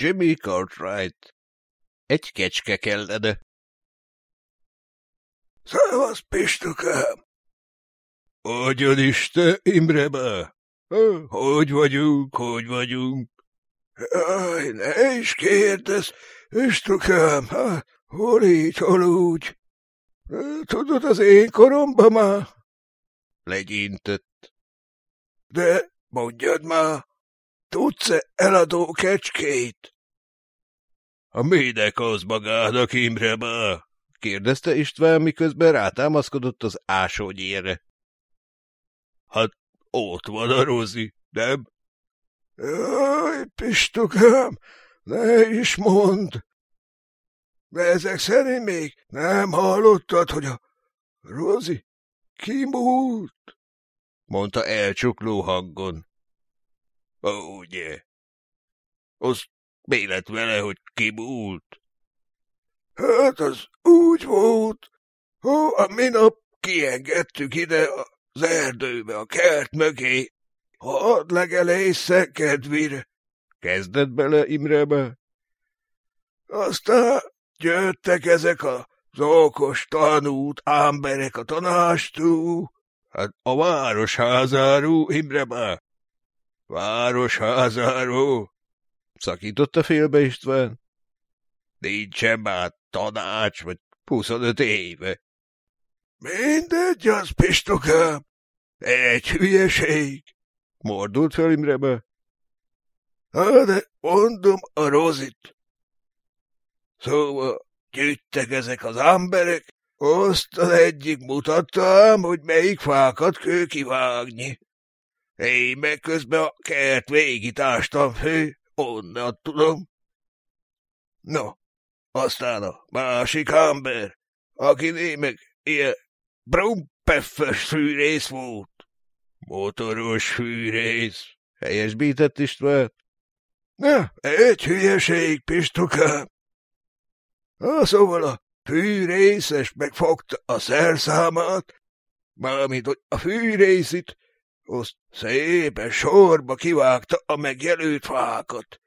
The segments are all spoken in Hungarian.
Jimmy Cartwright. Egy kecske kellene. Szevasz, Pistukám! Hogyan is te, Imrebe? Hogy vagyunk, hogy vagyunk? Jaj, ne is kérdez, Pistukám, hol így, hol úgy. Tudod, az én koromban már? Legyintett. De mondjad már, tudsz-e eladó kecskét? A minek az magának, Imrebe? kérdezte István, miközben rátámaszkodott az ásógyére. Hát ott van a Rozi, nem? Jaj, Pistukám, ne is mond! De ezek szerint még nem hallottad, hogy a Rozi kimúlt? mondta elcsukló hangon. Ó, ugye? Az mi lett vele, hogy kimúlt? Hát az úgy volt, hogy a minap kiengedtük ide az erdőbe, a kert mögé, hadd legelésze kedvére. Kezdett bele Imrebe. Aztán jöttek ezek a okos tanút ámberek a tanástú. Hát a városházáró, Imrebe. Városházáró. Szakította félbe István. Nincsen már tanács, vagy huszonöt éve. Mindegy, az Pistukám. Egy hülyeség. Mordult fel Imrebe. De mondom a rozit. Szóval gyűjtek ezek az emberek, azt az egyik mutattam, hogy melyik fákat kő kivágni. Én meg közben a kert végitástam fő, onnan tudom. No, aztán a másik ember, aki meg ilyen brumpeffes fűrész volt. Motoros fűrész, helyesbített István. Na, egy hülyeség, Pistukám. Ha szóval a fűrészes megfogta a szerszámát, mármint, hogy a fűrészit, azt szépen sorba kivágta a megjelölt fákat.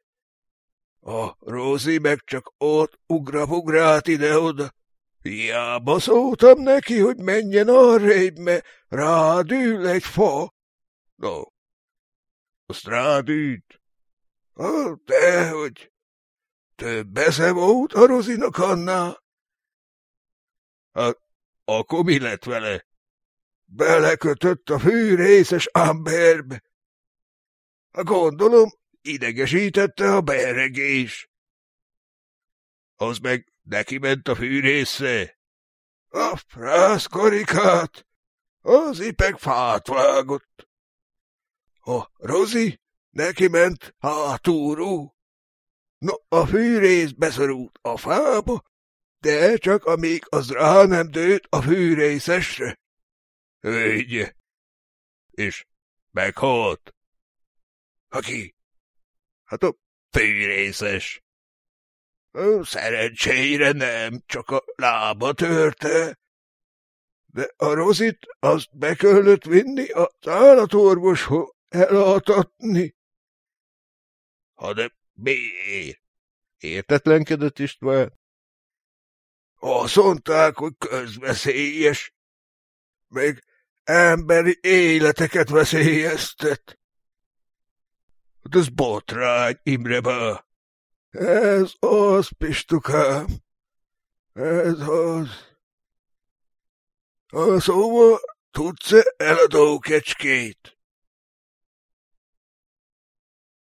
A Rózi meg csak ott ugra-bugrált ide-oda. Hiába szóltam neki, hogy menjen arrébb, mert rádül egy fa. No, azt rádült. Hát, dehogy. Több esze volt a Rozinak annál. Hát, akkor mi lett vele? Belekötött a fűrészes Amberbe. Gondolom, idegesítette a beregés. Az meg neki ment a fűrészre. A frászkarikát, az ipeg fát vágott. A Rozi neki ment hátulról. No, a fűrész beszorult a fába, de csak amíg az rá nem dőlt a fűrészesre. Ügy! És meghalt? Aki? Hát a fűrészes. Szerencsére nem, csak a lába törte. De a rozit azt be kellett vinni az állatorvoshoz elaltatni. Ha de miért? Értetlenkedett István. Azt mondták, hogy közveszélyes. Még emberi életeket veszélyeztet. Hát ez botrány, Imrebe. Ez az, Pistukám. Ez az. A szóval tudsz-e eladó kecskét?